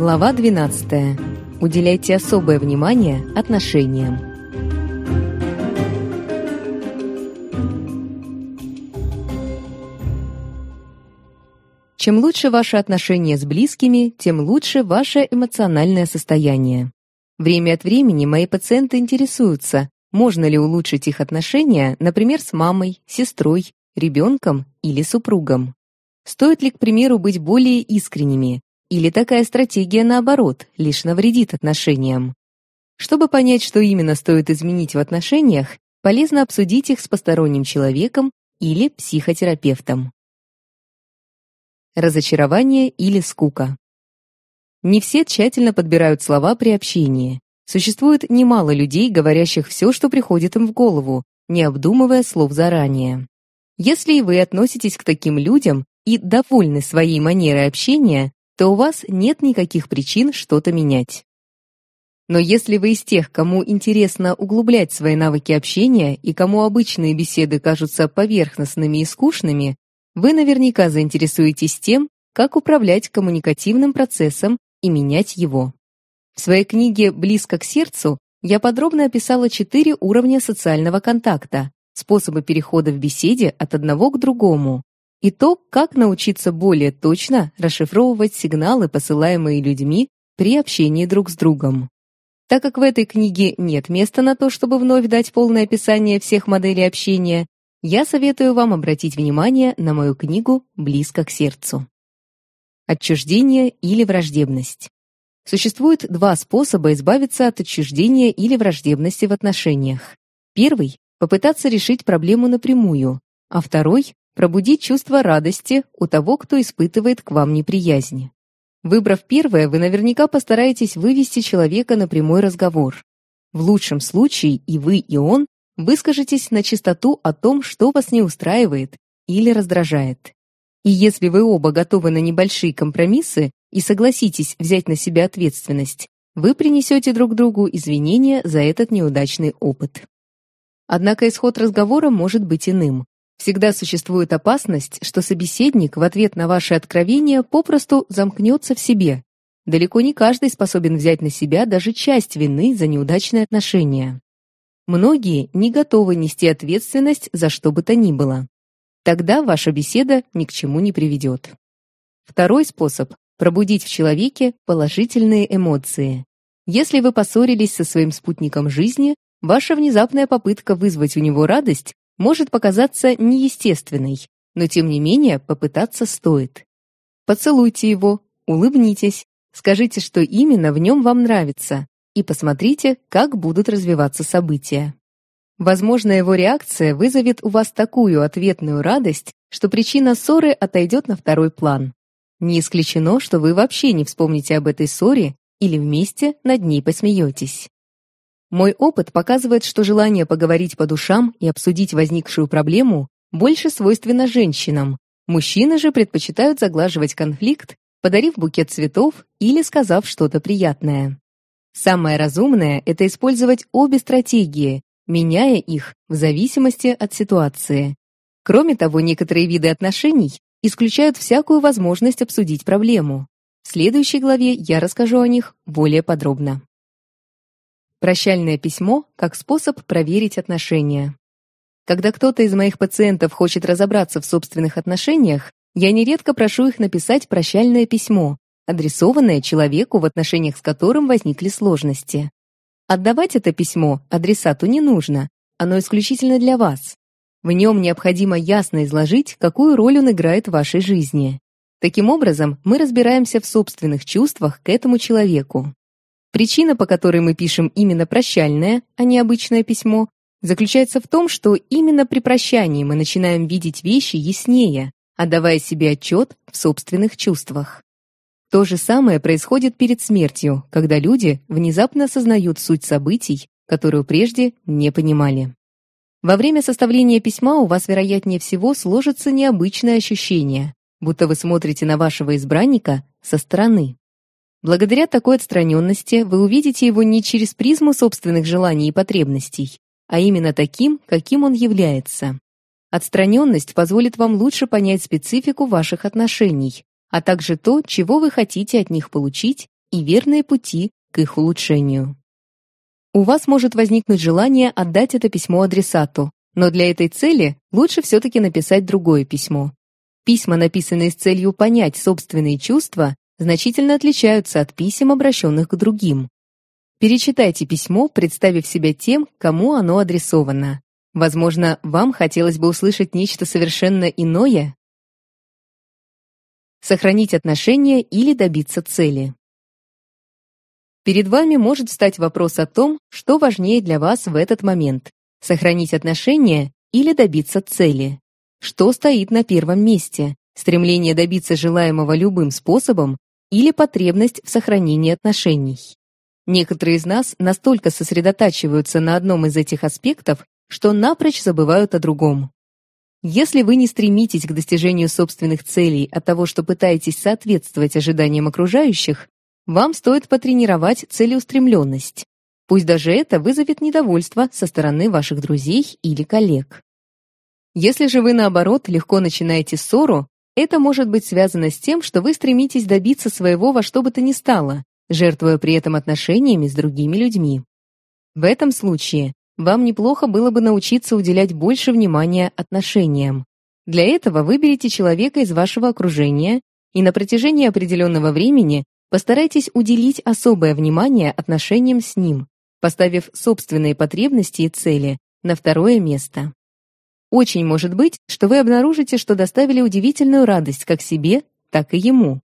Глава 12. Уделяйте особое внимание отношениям. Чем лучше ваши отношения с близкими, тем лучше ваше эмоциональное состояние. Время от времени мои пациенты интересуются, можно ли улучшить их отношения, например, с мамой, сестрой, ребенком или супругом. Стоит ли, к примеру, быть более искренними, или такая стратегия, наоборот, лишь навредит отношениям? Чтобы понять, что именно стоит изменить в отношениях, полезно обсудить их с посторонним человеком или психотерапевтом. Разочарование или скука. Не все тщательно подбирают слова при общении. Существует немало людей, говорящих все, что приходит им в голову, не обдумывая слов заранее. Если вы относитесь к таким людям и довольны своей манерой общения, то у вас нет никаких причин что-то менять. Но если вы из тех, кому интересно углублять свои навыки общения и кому обычные беседы кажутся поверхностными и скучными, вы наверняка заинтересуетесь тем, как управлять коммуникативным процессом и менять его. В своей книге «Близко к сердцу» я подробно описала четыре уровня социального контакта, способы перехода в беседе от одного к другому, и то, как научиться более точно расшифровывать сигналы, посылаемые людьми при общении друг с другом. Так как в этой книге нет места на то, чтобы вновь дать полное описание всех моделей общения, я советую вам обратить внимание на мою книгу «Близко к сердцу». Отчуждение или враждебность. Существует два способа избавиться от отчуждения или враждебности в отношениях. Первый – попытаться решить проблему напрямую, а второй пробудить чувство радости у того, кто испытывает к вам неприязнь. Выбрав первое, вы наверняка постараетесь вывести человека на прямой разговор. В лучшем случае и вы, и он выскажетесь на чистоту о том, что вас не устраивает или раздражает. И если вы оба готовы на небольшие компромиссы и согласитесь взять на себя ответственность, вы принесете друг другу извинения за этот неудачный опыт. Однако исход разговора может быть иным. Всегда существует опасность, что собеседник в ответ на ваше откровение попросту замкнется в себе. Далеко не каждый способен взять на себя даже часть вины за неудачные отношения. Многие не готовы нести ответственность за что бы то ни было. Тогда ваша беседа ни к чему не приведет. Второй способ – пробудить в человеке положительные эмоции. Если вы поссорились со своим спутником жизни, ваша внезапная попытка вызвать у него радость может показаться неестественной, но тем не менее попытаться стоит. Поцелуйте его, улыбнитесь, скажите, что именно в нем вам нравится, и посмотрите, как будут развиваться события. Возможно, его реакция вызовет у вас такую ответную радость, что причина ссоры отойдет на второй план. Не исключено, что вы вообще не вспомните об этой ссоре или вместе над ней посмеетесь. Мой опыт показывает, что желание поговорить по душам и обсудить возникшую проблему больше свойственно женщинам. Мужчины же предпочитают заглаживать конфликт, подарив букет цветов или сказав что-то приятное. Самое разумное – это использовать обе стратегии, меняя их в зависимости от ситуации. Кроме того, некоторые виды отношений исключают всякую возможность обсудить проблему. В следующей главе я расскажу о них более подробно прощальное письмо как способ проверить отношения. Когда кто-то из моих пациентов хочет разобраться в собственных отношениях, я нередко прошу их написать прощальное письмо, адресованное человеку, в отношениях с которым возникли сложности. Отдавать это письмо адресату не нужно, оно исключительно для вас. В нем необходимо ясно изложить, какую роль он играет в вашей жизни. Таким образом, мы разбираемся в собственных чувствах к этому человеку. Причина, по которой мы пишем именно прощальное, а не обычное письмо, заключается в том, что именно при прощании мы начинаем видеть вещи яснее, отдавая себе отчет в собственных чувствах. То же самое происходит перед смертью, когда люди внезапно осознают суть событий, которую прежде не понимали. Во время составления письма у вас, вероятнее всего, сложится необычное ощущение, будто вы смотрите на вашего избранника со стороны. Благодаря такой отстраненности вы увидите его не через призму собственных желаний и потребностей, а именно таким, каким он является. Отстраненность позволит вам лучше понять специфику ваших отношений, а также то, чего вы хотите от них получить и верные пути к их улучшению. У вас может возникнуть желание отдать это письмо адресату, но для этой цели лучше все-таки написать другое письмо. Письма, написанные с целью понять собственные чувства, значительно отличаются от писем, обращенных к другим. Перечитайте письмо, представив себя тем, кому оно адресовано. Возможно, вам хотелось бы услышать нечто совершенно иное? Сохранить отношения или добиться цели. Перед вами может встать вопрос о том, что важнее для вас в этот момент – сохранить отношения или добиться цели. Что стоит на первом месте – стремление добиться желаемого любым способом или потребность в сохранении отношений. Некоторые из нас настолько сосредотачиваются на одном из этих аспектов, что напрочь забывают о другом. Если вы не стремитесь к достижению собственных целей от того, что пытаетесь соответствовать ожиданиям окружающих, вам стоит потренировать целеустремленность. Пусть даже это вызовет недовольство со стороны ваших друзей или коллег. Если же вы, наоборот, легко начинаете ссору, это может быть связано с тем, что вы стремитесь добиться своего во что бы то ни стало, жертвуя при этом отношениями с другими людьми. В этом случае вам неплохо было бы научиться уделять больше внимания отношениям. Для этого выберите человека из вашего окружения и на протяжении определенного времени постарайтесь уделить особое внимание отношениям с ним, поставив собственные потребности и цели на второе место. Очень может быть, что вы обнаружите, что доставили удивительную радость как себе, так и ему.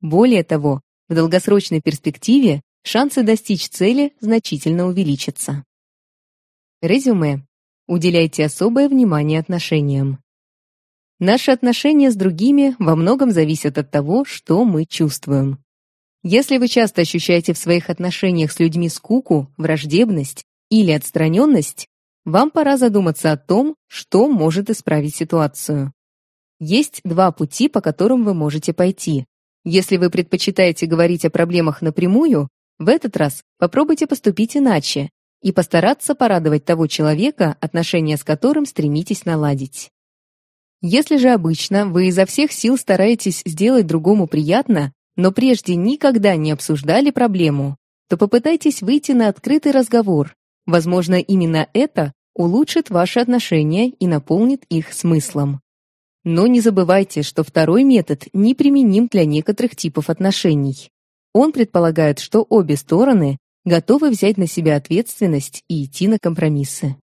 Более того, в долгосрочной перспективе шансы достичь цели значительно увеличатся. Резюме. Уделяйте особое внимание отношениям. Наши отношения с другими во многом зависят от того, что мы чувствуем. Если вы часто ощущаете в своих отношениях с людьми скуку, враждебность или отстраненность, вам пора задуматься о том, что может исправить ситуацию. Есть два пути, по которым вы можете пойти. Если вы предпочитаете говорить о проблемах напрямую, в этот раз попробуйте поступить иначе и постараться порадовать того человека, отношения с которым стремитесь наладить. Если же обычно вы изо всех сил стараетесь сделать другому приятно, но прежде никогда не обсуждали проблему, то попытайтесь выйти на открытый разговор Возможно, именно это улучшит ваши отношения и наполнит их смыслом. Но не забывайте, что второй метод неприменим для некоторых типов отношений. Он предполагает, что обе стороны готовы взять на себя ответственность и идти на компромиссы.